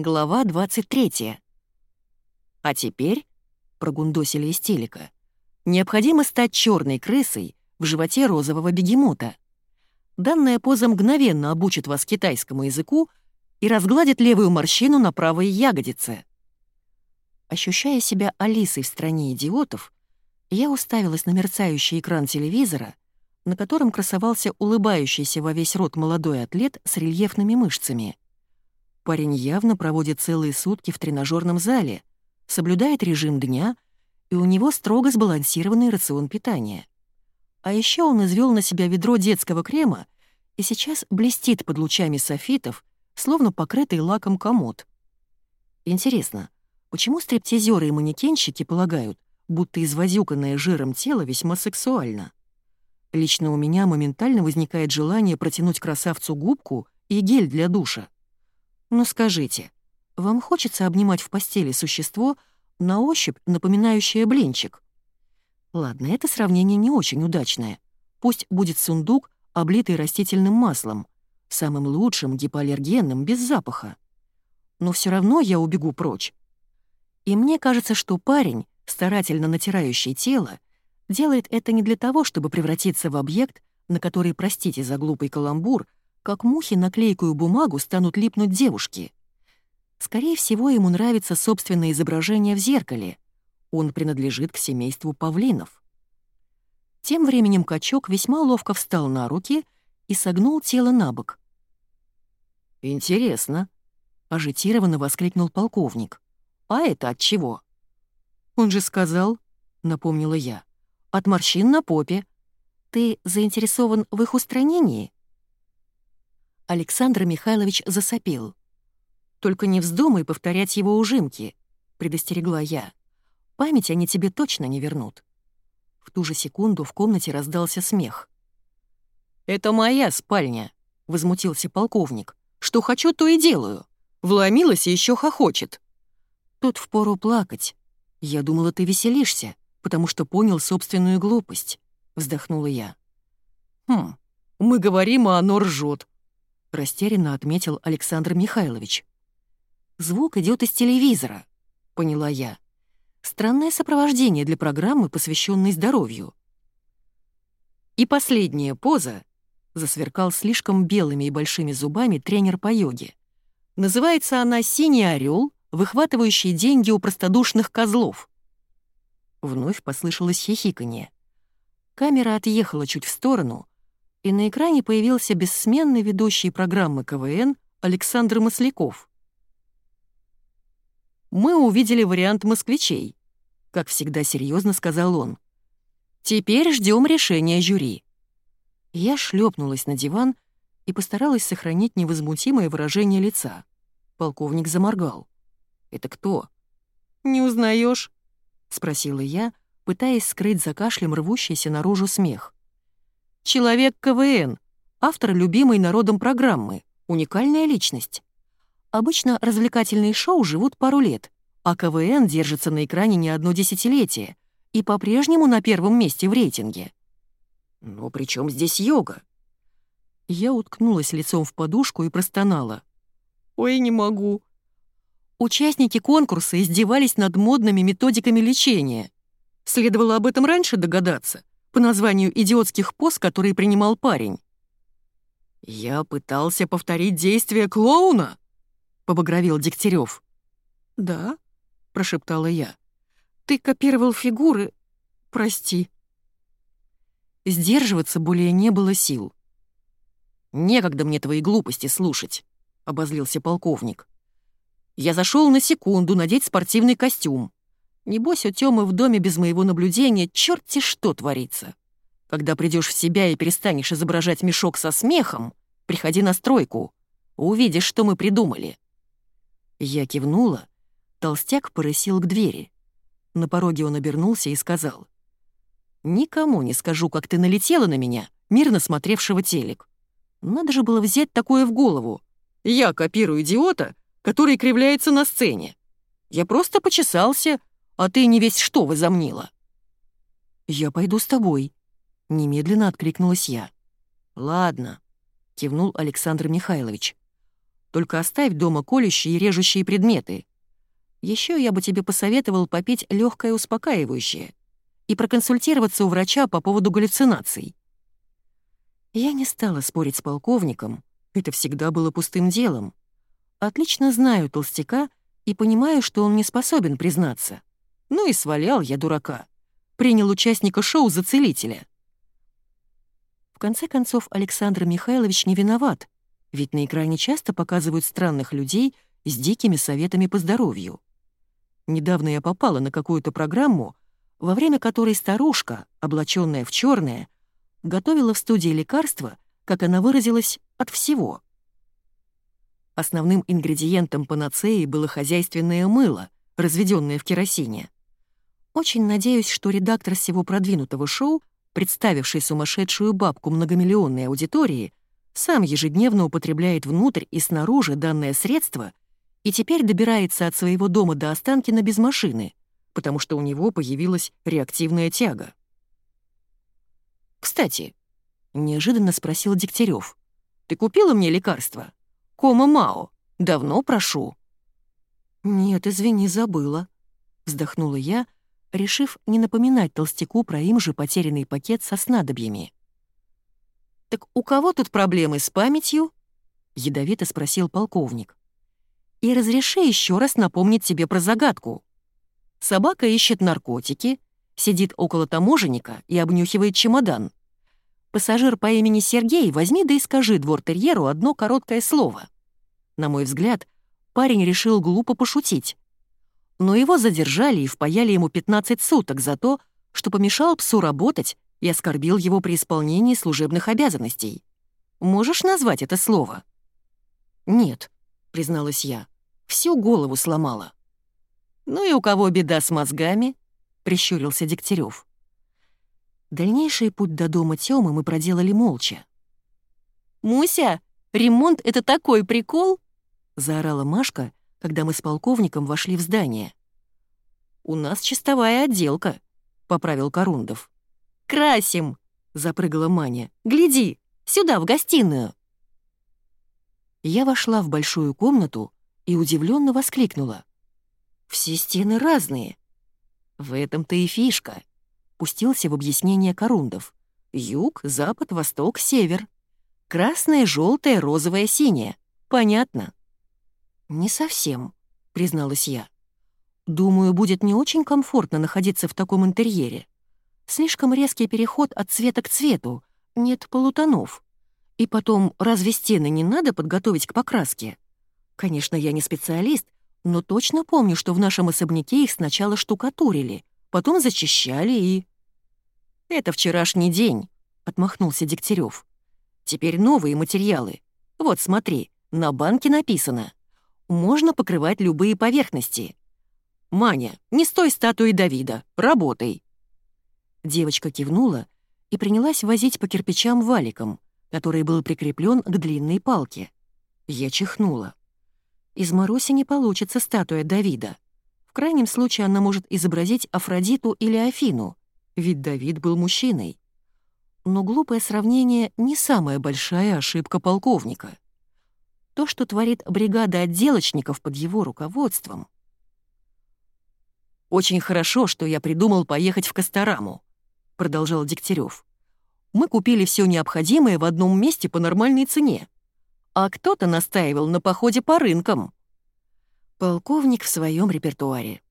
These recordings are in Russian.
Глава 23. А теперь, прогундосили из телека, необходимо стать черной крысой в животе розового бегемота. Данная поза мгновенно обучит вас китайскому языку и разгладит левую морщину на правой ягодице. Ощущая себя Алисой в стране идиотов, я уставилась на мерцающий экран телевизора, на котором красовался улыбающийся во весь рот молодой атлет с рельефными мышцами — Парень явно проводит целые сутки в тренажерном зале, соблюдает режим дня, и у него строго сбалансированный рацион питания. А еще он извел на себя ведро детского крема и сейчас блестит под лучами софитов, словно покрытый лаком комод. Интересно, почему стриптизеры и манекенщики полагают, будто извозюканное жиром тело весьма сексуально? Лично у меня моментально возникает желание протянуть красавцу губку и гель для душа. Но скажите, вам хочется обнимать в постели существо, на ощупь напоминающее блинчик? Ладно, это сравнение не очень удачное. Пусть будет сундук, облитый растительным маслом, самым лучшим, гипоаллергенным, без запаха. Но все равно я убегу прочь. И мне кажется, что парень, старательно натирающий тело, делает это не для того, чтобы превратиться в объект, на который, простите за глупый каламбур, как мухи на клейкую бумагу станут липнуть девушки. Скорее всего, ему нравится собственное изображение в зеркале. Он принадлежит к семейству павлинов. Тем временем качок весьма ловко встал на руки и согнул тело на бок. «Интересно», — ажитированно воскликнул полковник. «А это от чего?» «Он же сказал», — напомнила я, — «от морщин на попе. Ты заинтересован в их устранении?» Александр Михайлович засопел. «Только не вздумай повторять его ужимки», — предостерегла я. «Память они тебе точно не вернут». В ту же секунду в комнате раздался смех. «Это моя спальня», — возмутился полковник. «Что хочу, то и делаю. Вломилась и еще хохочет». Тут впору плакать. Я думала, ты веселишься, потому что понял собственную глупость», — вздохнула я. «Хм, мы говорим, а оно ржет. — растерянно отметил Александр Михайлович. «Звук идет из телевизора», — поняла я. «Странное сопровождение для программы, посвященной здоровью». «И последняя поза», — засверкал слишком белыми и большими зубами тренер по йоге. «Называется она «Синий орел, выхватывающий деньги у простодушных козлов». Вновь послышалось хихиканье. Камера отъехала чуть в сторону, и на экране появился бессменный ведущий программы КВН Александр Масляков. «Мы увидели вариант москвичей», — как всегда серьезно сказал он. «Теперь ждем решения жюри». Я шлепнулась на диван и постаралась сохранить невозмутимое выражение лица. Полковник заморгал. «Это кто?» «Не узнаешь? спросила я, пытаясь скрыть за кашлем рвущийся наружу смех. Человек КВН, автор любимой народом программы, уникальная личность. Обычно развлекательные шоу живут пару лет, а КВН держится на экране не одно десятилетие и по-прежнему на первом месте в рейтинге. Но при чем здесь йога? Я уткнулась лицом в подушку и простонала. «Ой, не могу». Участники конкурса издевались над модными методиками лечения. Следовало об этом раньше догадаться по названию идиотских поз, которые принимал парень. «Я пытался повторить действия клоуна», — побагровил Дегтярев. «Да», — прошептала я. «Ты копировал фигуры. Прости». Сдерживаться более не было сил. «Некогда мне твои глупости слушать», — обозлился полковник. «Я зашел на секунду надеть спортивный костюм. Небось, у Тёмы в доме без моего наблюдения черти что творится. Когда придешь в себя и перестанешь изображать мешок со смехом, приходи на стройку. Увидишь, что мы придумали». Я кивнула. Толстяк порысил к двери. На пороге он обернулся и сказал. «Никому не скажу, как ты налетела на меня, мирно смотревшего телек. Надо же было взять такое в голову. Я копирую идиота, который кривляется на сцене. Я просто почесался, а ты не весь что возомнила». «Я пойду с тобой», — немедленно откликнулась я. «Ладно», — кивнул Александр Михайлович. только оставь дома колющие и режущие предметы. Еще я бы тебе посоветовал попить легкое успокаивающее и проконсультироваться у врача по поводу галлюцинаций. Я не стала спорить с полковником, это всегда было пустым делом. Отлично знаю толстяка и понимаю, что он не способен признаться. Ну и свалял я дурака. Принял участника шоу за целителя. В конце концов, Александр Михайлович не виноват, ведь на экране часто показывают странных людей с дикими советами по здоровью. Недавно я попала на какую-то программу, во время которой старушка, облаченная в черное, готовила в студии лекарства, как она выразилась, от всего. Основным ингредиентом панацеи было хозяйственное мыло, разведенное в керосине. Очень надеюсь, что редактор всего продвинутого шоу, представивший сумасшедшую бабку многомиллионной аудитории, сам ежедневно употребляет внутрь и снаружи данное средство и теперь добирается от своего дома до Останкина без машины, потому что у него появилась реактивная тяга. «Кстати», — неожиданно спросил Дегтярев, «ты купила мне лекарство?» Кома Мао. Давно прошу». «Нет, извини, забыла», — вздохнула я, решив не напоминать толстяку про им же потерянный пакет со снадобьями. «Так у кого тут проблемы с памятью?» — ядовито спросил полковник. «И разреши еще раз напомнить тебе про загадку. Собака ищет наркотики, сидит около таможенника и обнюхивает чемодан. Пассажир по имени Сергей, возьми да и скажи двор-терьеру одно короткое слово. На мой взгляд, парень решил глупо пошутить. Но его задержали и впаяли ему 15 суток за то, что помешал псу работать и оскорбил его при исполнении служебных обязанностей. Можешь назвать это слово? «Нет», — призналась я, — «всю голову сломала». «Ну и у кого беда с мозгами?» — прищурился Дегтярев. Дальнейший путь до дома Тёмы мы проделали молча. «Муся, ремонт — это такой прикол!» — заорала Машка, когда мы с полковником вошли в здание. «У нас чистовая отделка», — поправил Корундов. «Красим!» — запрыгала Маня. «Гляди, сюда, в гостиную!» Я вошла в большую комнату и удивленно воскликнула. «Все стены разные!» «В этом-то и фишка!» пустился в объяснение Корундов. Юг, запад, восток, север. Красное, желтое, розовое, синее. Понятно? Не совсем, призналась я. Думаю, будет не очень комфортно находиться в таком интерьере. Слишком резкий переход от цвета к цвету, нет полутонов. И потом, разве стены не надо подготовить к покраске? Конечно, я не специалист, но точно помню, что в нашем особняке их сначала штукатурили, потом зачищали и... «Это вчерашний день», — отмахнулся Дегтярев. «Теперь новые материалы. Вот смотри, на банке написано. Можно покрывать любые поверхности. Маня, не стой статуей Давида, работай». Девочка кивнула и принялась возить по кирпичам валиком, который был прикреплен к длинной палке. Я чихнула. Из Маруси не получится статуя Давида. В крайнем случае она может изобразить Афродиту или Афину, ведь Давид был мужчиной. Но глупое сравнение — не самая большая ошибка полковника. То, что творит бригада отделочников под его руководством. «Очень хорошо, что я придумал поехать в Костараму», — продолжал Дегтярев. «Мы купили все необходимое в одном месте по нормальной цене, а кто-то настаивал на походе по рынкам». Полковник в своем репертуаре.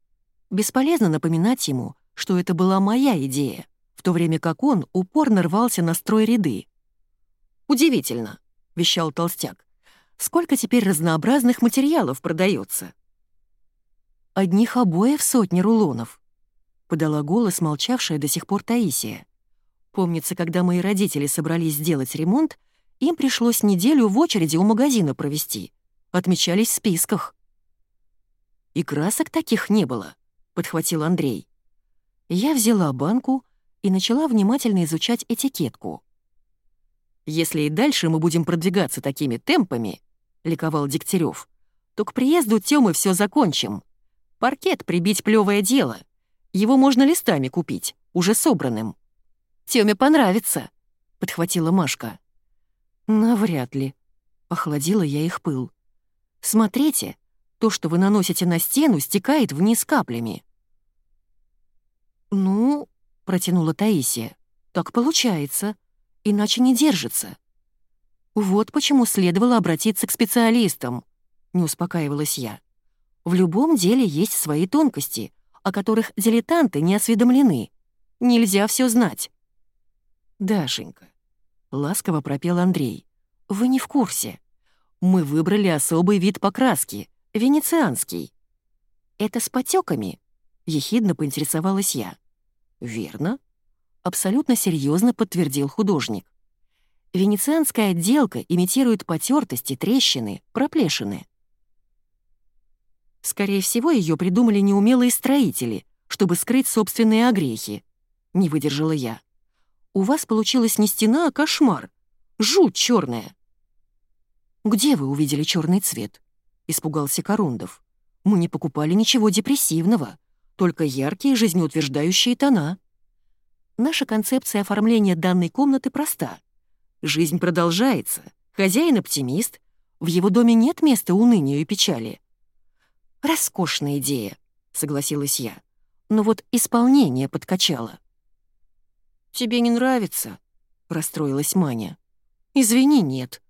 Бесполезно напоминать ему, что это была моя идея, в то время как он упорно рвался на строй ряды. «Удивительно», — вещал толстяк, «сколько теперь разнообразных материалов продается. «Одних обоев сотни рулонов», — подала голос молчавшая до сих пор Таисия. Помнится, когда мои родители собрались сделать ремонт, им пришлось неделю в очереди у магазина провести. Отмечались в списках. «И красок таких не было», — подхватил Андрей. Я взяла банку и начала внимательно изучать этикетку. «Если и дальше мы будем продвигаться такими темпами», — ликовал Дегтярев, «то к приезду Тёмы все закончим. Паркет прибить плевое дело. Его можно листами купить, уже собранным». «Тёме понравится», — подхватила Машка. «Навряд ли», — охладила я их пыл. Смотрите, то, что вы наносите на стену, стекает вниз каплями». «Ну...» — протянула Таисия. «Так получается. Иначе не держится». «Вот почему следовало обратиться к специалистам», — не успокаивалась я. «В любом деле есть свои тонкости, о которых дилетанты не осведомлены. Нельзя все знать». «Дашенька», — ласково пропел Андрей, — «вы не в курсе. Мы выбрали особый вид покраски, венецианский». «Это с потеками? ехидно поинтересовалась я. «Верно», — абсолютно серьезно подтвердил художник. Венецианская отделка имитирует потертости, трещины, проплешины. Скорее всего, ее придумали неумелые строители, чтобы скрыть собственные огрехи. Не выдержала я. У вас получилась не стена, а кошмар. Жуть черная. Где вы увидели черный цвет? Испугался Корундов. Мы не покупали ничего депрессивного, только яркие жизнеутверждающие тона. Наша концепция оформления данной комнаты проста. Жизнь продолжается, хозяин оптимист, в его доме нет места унынию и печали. «Роскошная идея», — согласилась я, но вот исполнение подкачало. «Тебе не нравится?» — расстроилась Маня. «Извини, нет».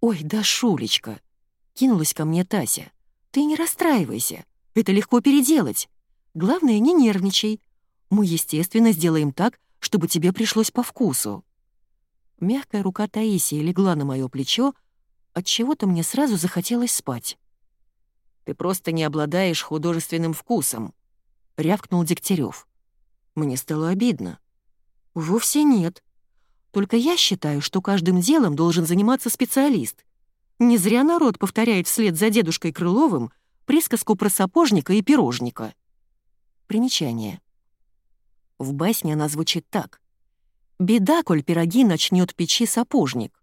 «Ой, да Шулечка!» — кинулась ко мне Тася. «Ты не расстраивайся, это легко переделать. Главное, не нервничай. Мы, естественно, сделаем так, чтобы тебе пришлось по вкусу». Мягкая рука Таисии легла на мое плечо, от чего то мне сразу захотелось спать. «Ты просто не обладаешь художественным вкусом», — рявкнул Дегтярев. Мне стало обидно. «Вовсе нет. Только я считаю, что каждым делом должен заниматься специалист. Не зря народ повторяет вслед за дедушкой Крыловым присказку про сапожника и пирожника». Примечание. В басне она звучит так. Беда, коль пироги начнет печи сапожник,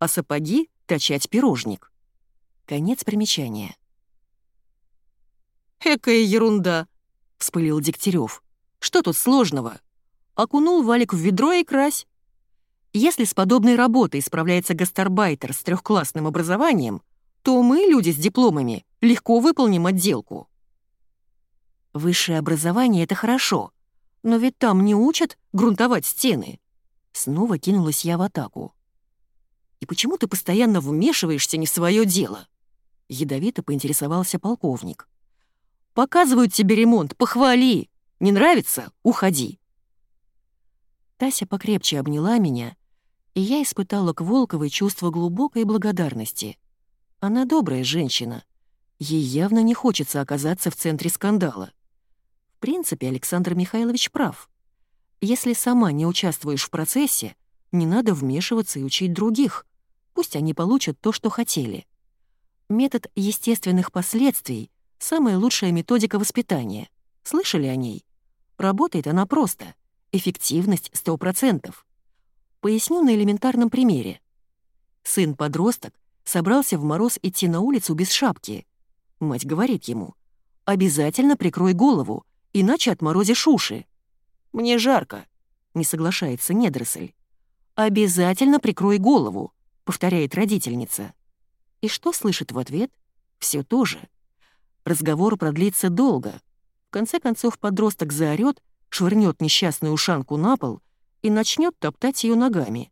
а сапоги — точать пирожник. Конец примечания. «Экая ерунда!» — вспылил Дегтярев. «Что тут сложного? Окунул валик в ведро и крась. Если с подобной работой справляется гастарбайтер с трехклассным образованием, то мы, люди с дипломами, легко выполним отделку». Высшее образование — это хорошо, но ведь там не учат грунтовать стены. Снова кинулась я в атаку. «И почему ты постоянно вмешиваешься не в свое дело?» Ядовито поинтересовался полковник. «Показывают тебе ремонт, похвали! Не нравится — уходи!» Тася покрепче обняла меня, и я испытала к Волковой чувство глубокой благодарности. Она добрая женщина. Ей явно не хочется оказаться в центре скандала. В принципе, Александр Михайлович прав. Если сама не участвуешь в процессе, не надо вмешиваться и учить других. Пусть они получат то, что хотели. Метод естественных последствий — самая лучшая методика воспитания. Слышали о ней? Работает она просто. Эффективность 100%. Поясню на элементарном примере. Сын-подросток собрался в мороз идти на улицу без шапки. Мать говорит ему, «Обязательно прикрой голову, иначе отморозишь уши». «Мне жарко», — не соглашается недоросль. «Обязательно прикрой голову», — повторяет родительница. И что слышит в ответ? Все то же. Разговор продлится долго. В конце концов подросток заорёт, швырнет несчастную ушанку на пол и начнет топтать ее ногами.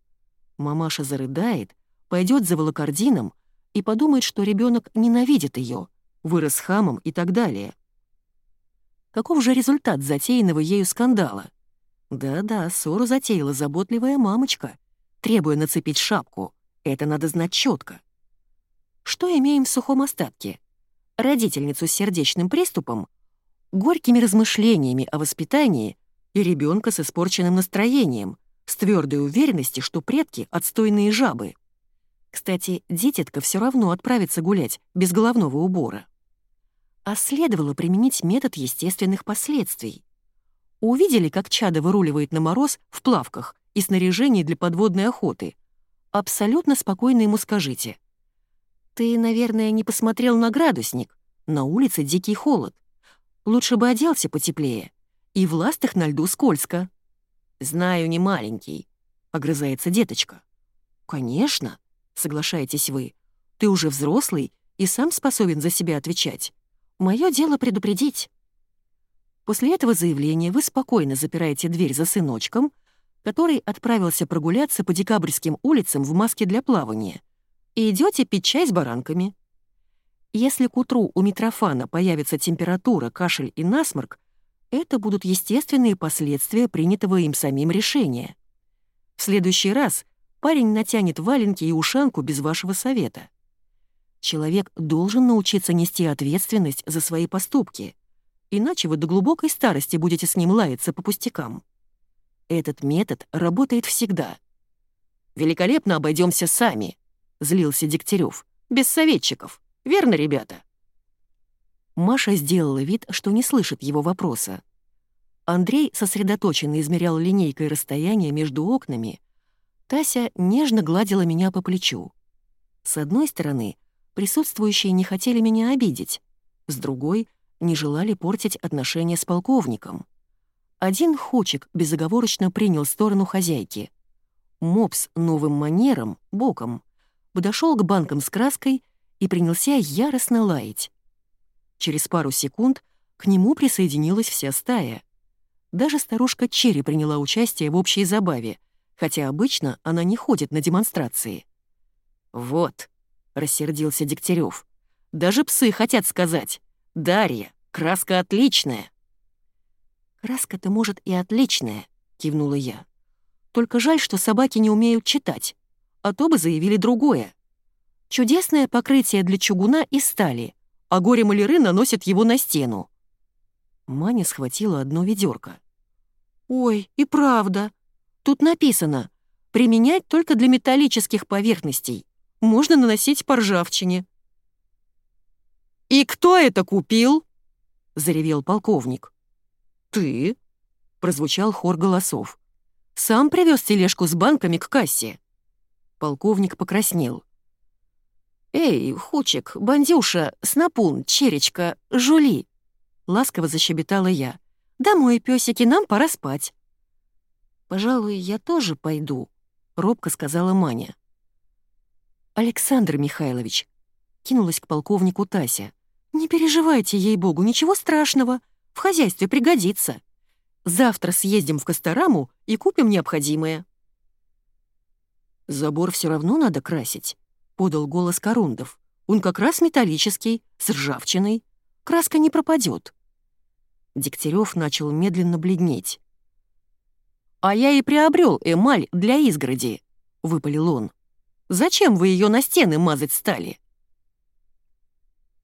Мамаша зарыдает, пойдет за волокордином и подумает, что ребенок ненавидит ее, вырос хамом и так далее. Каков же результат затеянного ею скандала? Да-да, ссору затеяла заботливая мамочка, требуя нацепить шапку. Это надо знать четко. Что имеем в сухом остатке? Родительницу с сердечным приступом, горькими размышлениями о воспитании и ребенка с испорченным настроением, с твердой уверенностью, что предки — отстойные жабы. Кстати, дитятка все равно отправится гулять без головного убора а следовало применить метод естественных последствий. Увидели, как чадо выруливает на мороз в плавках и снаряжении для подводной охоты. Абсолютно спокойно ему скажите. «Ты, наверное, не посмотрел на градусник. На улице дикий холод. Лучше бы оделся потеплее. И в ластах на льду скользко». «Знаю, не маленький», — огрызается деточка. «Конечно», — соглашаетесь вы. Ты уже взрослый и сам способен за себя отвечать. Мое дело предупредить». После этого заявления вы спокойно запираете дверь за сыночком, который отправился прогуляться по декабрьским улицам в маске для плавания, и идете пить чай с баранками. Если к утру у Митрофана появится температура, кашель и насморк, это будут естественные последствия принятого им самим решения. В следующий раз парень натянет валенки и ушанку без вашего совета. Человек должен научиться нести ответственность за свои поступки, иначе вы до глубокой старости будете с ним лаяться по пустякам. Этот метод работает всегда. «Великолепно обойдемся сами», — злился Дегтярев. «Без советчиков. Верно, ребята?» Маша сделала вид, что не слышит его вопроса. Андрей сосредоточенно измерял линейкой расстояние между окнами. Тася нежно гладила меня по плечу. С одной стороны, присутствующие не хотели меня обидеть, с другой — не желали портить отношения с полковником. Один Хочек безоговорочно принял сторону хозяйки. Мопс новым манером, боком, подошел к банкам с краской и принялся яростно лаять. Через пару секунд к нему присоединилась вся стая. Даже старушка Черри приняла участие в общей забаве, хотя обычно она не ходит на демонстрации. «Вот», — рассердился Дегтярев, — «даже псы хотят сказать. Дарья, краска отличная». «Краска-то, может, и отличная», — кивнула я. «Только жаль, что собаки не умеют читать, а то бы заявили другое. Чудесное покрытие для чугуна и стали, а горе-маляры наносят его на стену». Маня схватила одно ведерко. «Ой, и правда. Тут написано «применять только для металлических поверхностей. Можно наносить по ржавчине». «И кто это купил?» — заревел полковник. «Ты?» — прозвучал хор голосов. «Сам привез тележку с банками к кассе». Полковник покраснел. «Эй, Хучик, Бандюша, Снапун, Черечка, Жули!» Ласково защебетала я. «Домой, пёсики, нам пора спать». «Пожалуй, я тоже пойду», — робко сказала Маня. «Александр Михайлович», — кинулась к полковнику Тася, «не переживайте, ей-богу, ничего страшного, в хозяйстве пригодится. Завтра съездим в Костараму и купим необходимое». «Забор все равно надо красить», — подал голос Корундов. «Он как раз металлический, с ржавчиной. Краска не пропадет. Дегтярев начал медленно бледнеть. «А я и приобрел эмаль для изгороди», — выпалил он. «Зачем вы ее на стены мазать стали?»